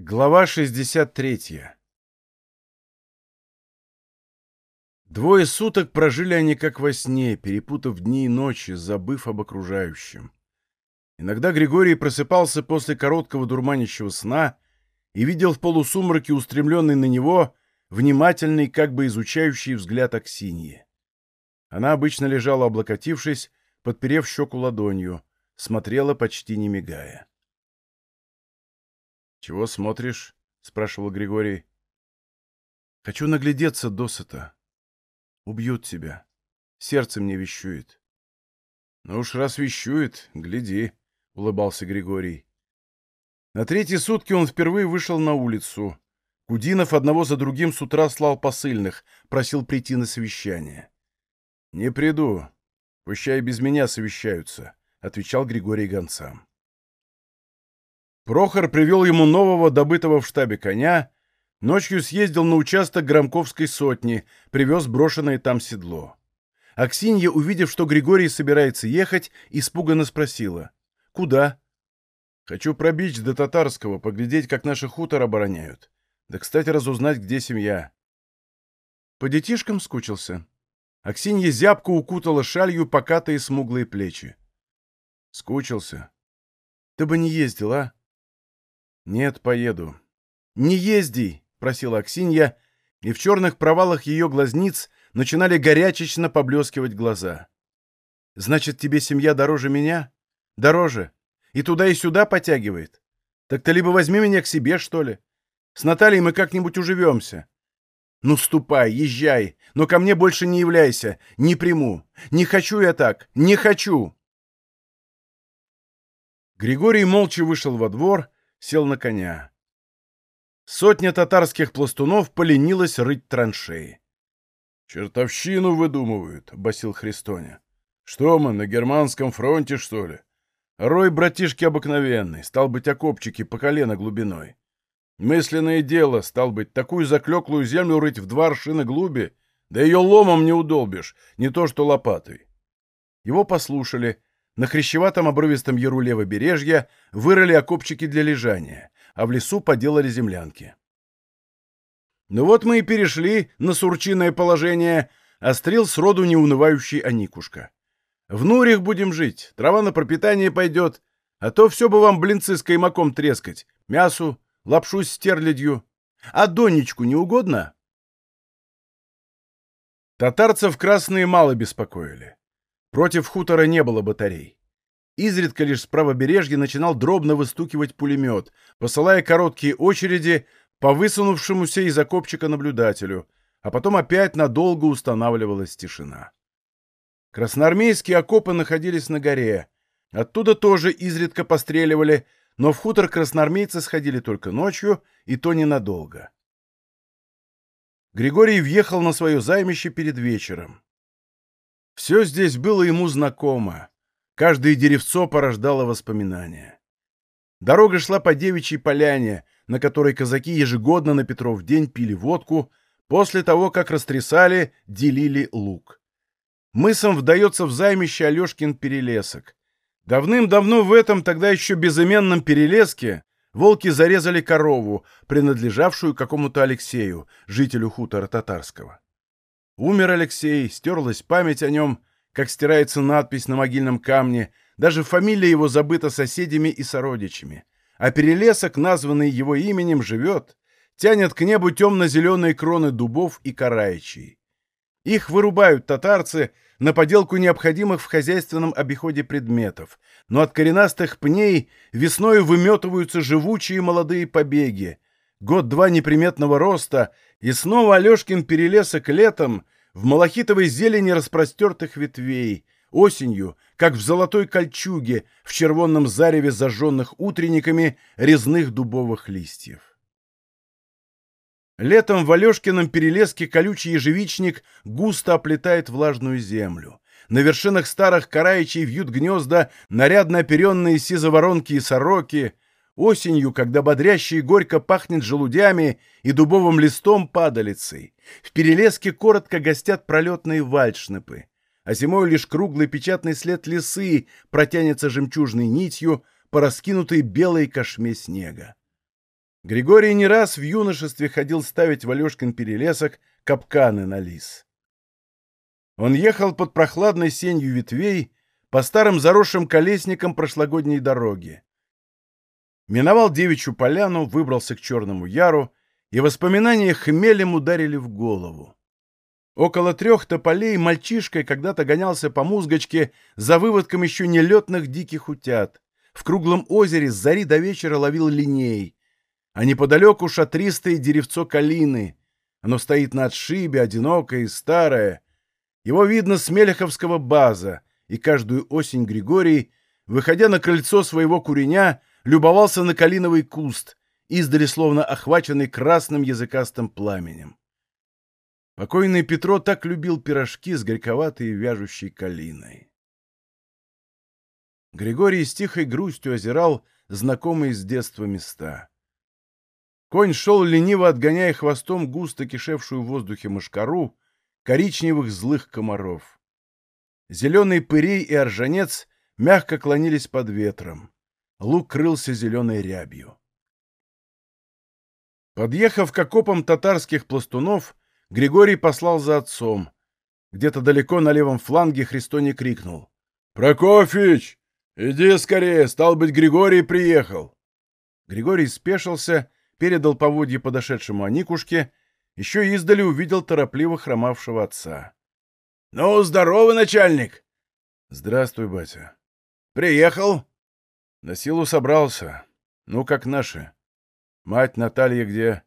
Глава 63 Двое суток прожили они как во сне, перепутав дни и ночи, забыв об окружающем. Иногда Григорий просыпался после короткого дурманящего сна и видел в полусумраке устремленный на него внимательный, как бы изучающий взгляд Аксиньи. Она обычно лежала облокотившись, подперев щеку ладонью, смотрела почти не мигая. «Чего смотришь?» — спрашивал Григорий. «Хочу наглядеться досыта. Убьют тебя. Сердце мне вещует». «Ну уж раз вещует, гляди», — улыбался Григорий. На третьи сутки он впервые вышел на улицу. Кудинов одного за другим с утра слал посыльных, просил прийти на совещание. «Не приду. Пущай без меня совещаются», — отвечал Григорий гонцам. Прохор привел ему нового, добытого в штабе коня, ночью съездил на участок Громковской сотни, привез брошенное там седло. Аксинья, увидев, что Григорий собирается ехать, испуганно спросила. «Куда?» «Хочу пробить до Татарского, поглядеть, как наши хутор обороняют. Да, кстати, разузнать, где семья». По детишкам скучился. Аксинья зябко укутала шалью покатые смуглые плечи. «Скучился. Ты бы не ездил, а?» «Нет, поеду». «Не езди!» — просила Аксинья, и в черных провалах ее глазниц начинали горячечно поблескивать глаза. «Значит, тебе семья дороже меня? Дороже. И туда и сюда потягивает? Так ты либо возьми меня к себе, что ли? С Натальей мы как-нибудь уживемся. Ну, ступай, езжай, но ко мне больше не являйся, не приму. Не хочу я так, не хочу!» Григорий молча вышел во двор, сел на коня. Сотня татарских пластунов поленилась рыть траншеи. «Чертовщину выдумывают», — басил Христоня. «Что мы, на германском фронте, что ли? Рой, братишки, обыкновенный, стал быть, окопчики по колено глубиной. Мысленное дело, стал быть, такую заклеклую землю рыть в два аршина глуби, да ее ломом не удолбишь, не то что лопатой». Его послушали — на хрящеватом обрывистом яру левобережья вырыли окопчики для лежания, а в лесу поделали землянки. «Ну вот мы и перешли на сурчиное положение», — острил сроду неунывающий Аникушка. «В Нурих будем жить, трава на пропитание пойдет, а то все бы вам блинцы с каймаком трескать, мясу, лапшу с стерлядью. А Донечку не угодно?» Татарцев красные мало беспокоили. Против хутора не было батарей. Изредка лишь с правобережья начинал дробно выстукивать пулемет, посылая короткие очереди по высунувшемуся из окопчика наблюдателю, а потом опять надолго устанавливалась тишина. Красноармейские окопы находились на горе. Оттуда тоже изредка постреливали, но в хутор красноармейцы сходили только ночью, и то ненадолго. Григорий въехал на свое займище перед вечером. Все здесь было ему знакомо. Каждое деревцо порождало воспоминания. Дорога шла по девичьей поляне, на которой казаки ежегодно на Петров день пили водку, после того, как растрясали, делили лук. Мысом вдается в займище Алешкин перелесок. Давным-давно в этом тогда еще безыменном перелеске волки зарезали корову, принадлежавшую какому-то Алексею, жителю хутора татарского. Умер Алексей, стерлась память о нем, как стирается надпись на могильном камне, даже фамилия его забыта соседями и сородичами. А перелесок, названный его именем, живет, тянет к небу темно-зеленые кроны дубов и караичей. Их вырубают татарцы на поделку необходимых в хозяйственном обиходе предметов, но от коренастых пней весною выметываются живучие молодые побеги, год-два неприметного роста, и снова Алешкин перелесок летом в малахитовой зелени распростертых ветвей, осенью, как в золотой кольчуге, в червонном зареве зажженных утренниками резных дубовых листьев. Летом в Алешкином перелеске колючий ежевичник густо оплетает влажную землю. На вершинах старых караичей вьют гнезда нарядно оперенные сизоворонки и сороки — Осенью, когда бодряще и горько пахнет желудями и дубовым листом падалицей, в перелеске коротко гостят пролетные вальшнепы, а зимой лишь круглый печатный след лисы протянется жемчужной нитью по раскинутой белой кошме снега. Григорий не раз в юношестве ходил ставить в Алешкин перелесок капканы на лис. Он ехал под прохладной сенью ветвей по старым заросшим колесникам прошлогодней дороги. Миновал девичью поляну, выбрался к Черному Яру, и воспоминания хмелем ударили в голову. Около трех тополей мальчишкой когда-то гонялся по музгочке за выводком еще нелетных диких утят. В круглом озере с зари до вечера ловил линей. А неподалеку шатристое деревцо калины. Оно стоит на отшибе, одинокое и старое. Его видно с Мелеховского база, и каждую осень Григорий, выходя на крыльцо своего куреня, любовался на калиновый куст, издали словно охваченный красным языкастым пламенем. Покойный Петро так любил пирожки с горьковатой вяжущей калиной. Григорий с тихой грустью озирал знакомые с детства места. Конь шел лениво, отгоняя хвостом густо кишевшую в воздухе мышкару, коричневых злых комаров. Зеленый пырей и оржанец мягко клонились под ветром. Лук крылся зеленой рябью. Подъехав к окопам татарских пластунов, Григорий послал за отцом. Где-то далеко на левом фланге Христоне крикнул. «Прокофьич, иди скорее, стал быть, Григорий приехал!» Григорий спешился, передал поводье подошедшему Аникушке, еще издали увидел торопливо хромавшего отца. «Ну, здорово, начальник!» «Здравствуй, батя». «Приехал?» «На силу собрался. Ну, как наши. Мать Наталья где?»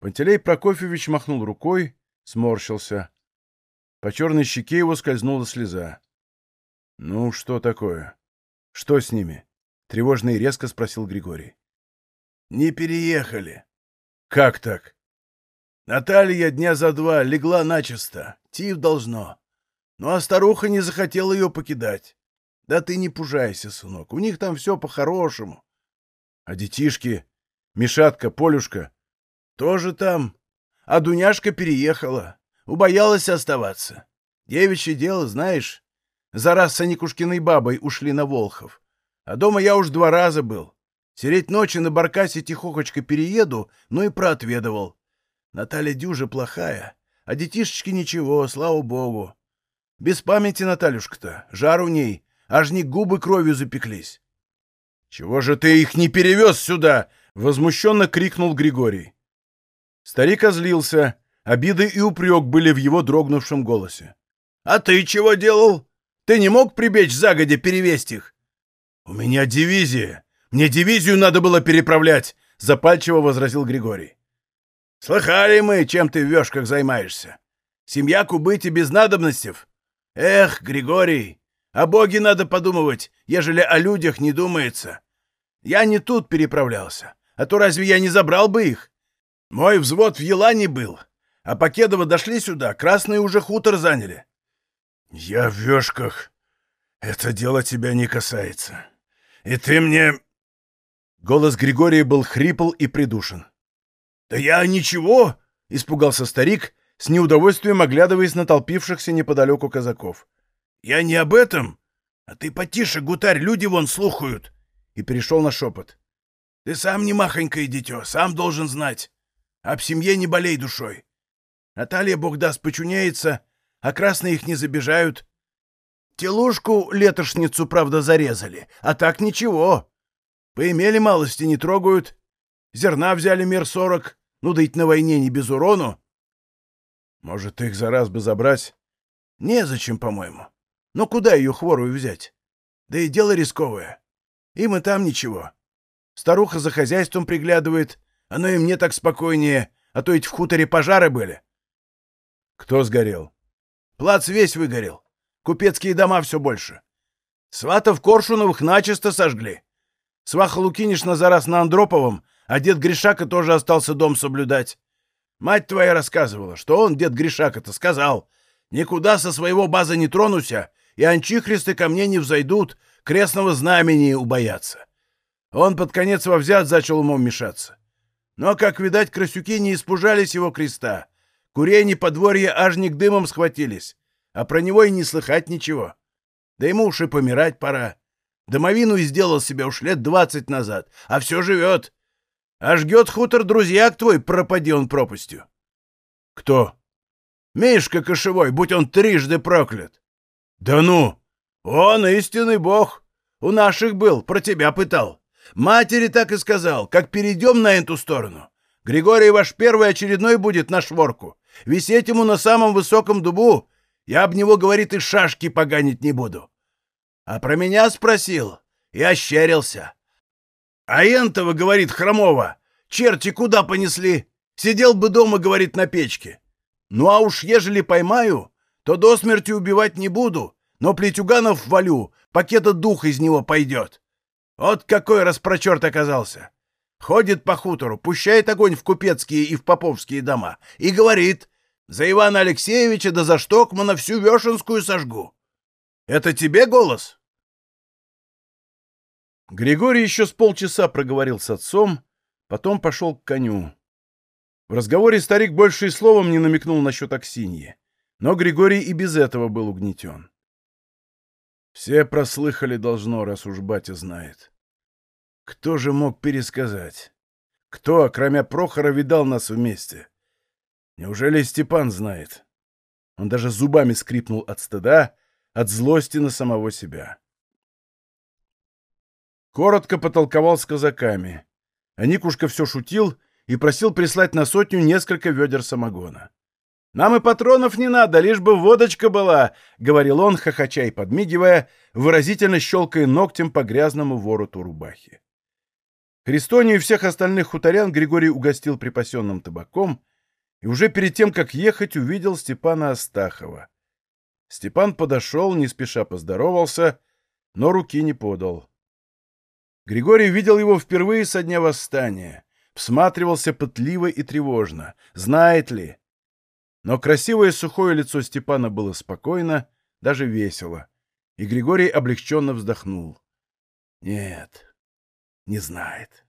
Пантелей Прокофьевич махнул рукой, сморщился. По черной щеке его скользнула слеза. — Ну, что такое? Что с ними? — тревожно и резко спросил Григорий. — Не переехали. — Как так? — Наталья дня за два легла начисто. Тиф должно. Ну, а старуха не захотела ее покидать. Да ты не пужайся, сынок, у них там все по-хорошему. А детишки? Мишатка, Полюшка? Тоже там. А Дуняшка переехала. Убоялась оставаться. Девичье дело, знаешь. За раз с Аникушкиной бабой ушли на Волхов. А дома я уж два раза был. Сереть ночи на баркасе тихохочка перееду, ну и проотведывал. Наталья дюжа плохая, а детишечки ничего, слава богу. Без памяти Натальюшка-то, жар у ней, аж не губы кровью запеклись. — Чего же ты их не перевез сюда? — возмущенно крикнул Григорий. Старик озлился. Обиды и упрек были в его дрогнувшем голосе. «А ты чего делал? Ты не мог прибечь загодя перевесть их?» «У меня дивизия. Мне дивизию надо было переправлять», — запальчиво возразил Григорий. «Слыхали мы, чем ты в вешках займаешься. Семья кубыть без надобностей. Эх, Григорий, о Боге надо подумывать, ежели о людях не думается. Я не тут переправлялся, а то разве я не забрал бы их? Мой взвод в Елане был, а Покедово дошли сюда, красные уже хутор заняли. Я в вешках. Это дело тебя не касается. И ты мне... Голос Григория был хрипл и придушен. «Да я ничего!» — испугался старик, с неудовольствием оглядываясь на толпившихся неподалеку казаков. «Я не об этом! А ты потише, гутарь, люди вон слухают!» И перешел на шепот. «Ты сам не махонькое дитё, сам должен знать. Об семье не болей душой. Наталья, бог даст, почуняется, а красные их не забежают. Телушку летошницу, правда, зарезали, а так ничего. Поимели малости, не трогают. Зерна взяли мер сорок, ну да ведь на войне не без урону. Может, их за раз бы забрать? Незачем, по-моему. Но куда ее хворую взять? Да и дело рисковое. Им и там ничего. Старуха за хозяйством приглядывает, оно и мне так спокойнее, а то ведь в хуторе пожары были. Кто сгорел? Плац весь выгорел. Купецкие дома все больше. Сватов Коршуновых начисто сожгли. Сваха Лукинишна за раз на Андроповом, а дед Гришака тоже остался дом соблюдать. Мать твоя рассказывала, что он, дед Гришака-то, сказал, «Никуда со своего база не тронуся, и анчихристы ко мне не взойдут, крестного знамени убоятся». Он под конец во взят зачал умом мешаться. Но, как видать, красюки не испужались его креста. Курени подворья аж не к дымом схватились, а про него и не слыхать ничего. Да ему уж и помирать пора. Домовину и сделал себе уж лет двадцать назад, а все живет. А жгет хутор друзьяк твой, пропади он пропастью. Кто? Мишка Кошевой, будь он трижды проклят. Да ну! Он истинный бог. У наших был, про тебя пытал. Матери так и сказал, как перейдем на эту сторону. Григорий ваш первый очередной будет на шворку. Висеть ему на самом высоком дубу. Я об него, говорит, и шашки поганить не буду. А про меня спросил. И ощерился. А Энтова, говорит, хромого, черти куда понесли? Сидел бы дома, говорит, на печке. Ну а уж ежели поймаю, то до смерти убивать не буду, но плетюганов валю, пакета дух из него пойдет. Вот какой распрочерт оказался. Ходит по хутору, пущает огонь в купецкие и в поповские дома и говорит, за Ивана Алексеевича да за Штокмана всю Вешенскую сожгу. Это тебе голос? Григорий еще с полчаса проговорил с отцом, потом пошел к коню. В разговоре старик больше и словом не намекнул насчет Аксиньи, но Григорий и без этого был угнетен. Все прослыхали должно, раз уж батя знает. Кто же мог пересказать? Кто, кроме Прохора, видал нас вместе? Неужели Степан знает? Он даже зубами скрипнул от стыда, от злости на самого себя. Коротко потолковал с казаками. А Никушка все шутил и просил прислать на сотню несколько ведер самогона. «Нам и патронов не надо, лишь бы водочка была», — говорил он, хохоча и подмигивая, выразительно щелкая ногтем по грязному вороту рубахи. Христонию и всех остальных хуторян Григорий угостил припасенным табаком и уже перед тем, как ехать, увидел Степана Астахова. Степан подошел, не спеша поздоровался, но руки не подал. Григорий видел его впервые со дня восстания, всматривался пытливо и тревожно. Знает ли? Но красивое сухое лицо Степана было спокойно, даже весело, и Григорий облегченно вздохнул. Нет, не знает.